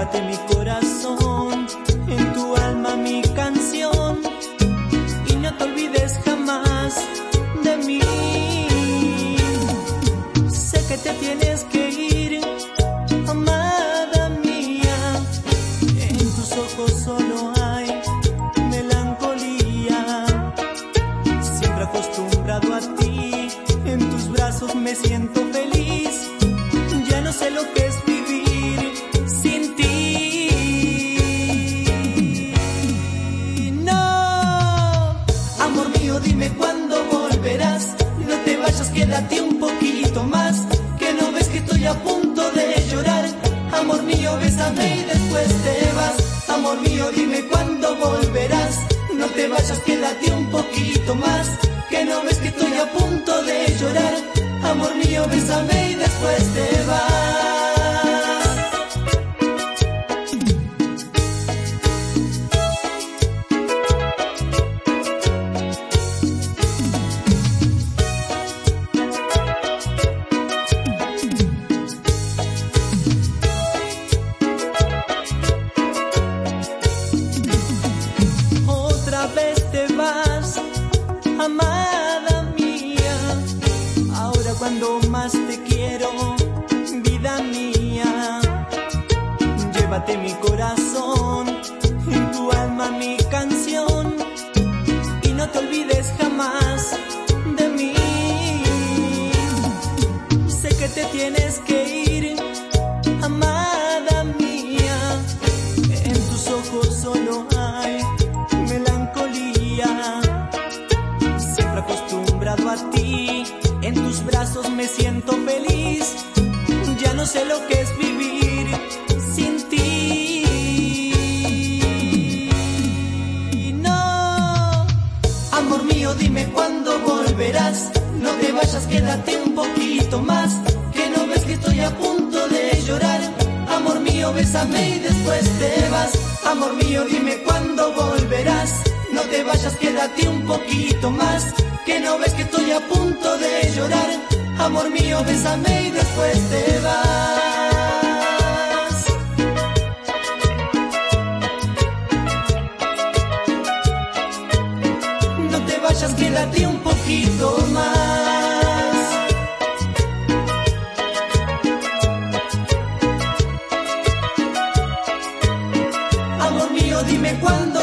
Llévate mi corazón, en tu alma mi canción. Y no te olvides jamás de mí. Sé que te tienes que ir, amada mía. En tus ojos solo hay melancolía. Siempre acostumbrado a ti, en tus brazos me siento feliz. Quédate un poquito más. Que no ves que estoy a punto de llorar. Amor mío, bésame y después te vas. Amor mío, dime cuándo volverás. No te vayas, quédate un poquito más. Que no ves que estoy a punto de llorar. Amor mío, bésame y después te cuando más te quiero, vida mía. Llévate mi corazón, tu alma mi canción. Y no te olvides jamás de mí. Sé que te tienes que ir, amada mía. En tus ojos solo hay melancolía. Siempre acostumbrado a ti, en tus brazos me siento feliz. Ya no sé lo que es vivir sin ti. No, amor mío, dime cuándo volverás. No te vayas, quédate un poquito más. Que no ves que estoy a punto de llorar. Amor mío, bésame y después te vas. Amor mío, dime cuándo volverás. No te vayas, quédate un poquito más que no ves que estoy a punto de llorar. Amor mío, bésame y después te vas. No te vayas, quédate un poquito más. Amor mío, dime cuándo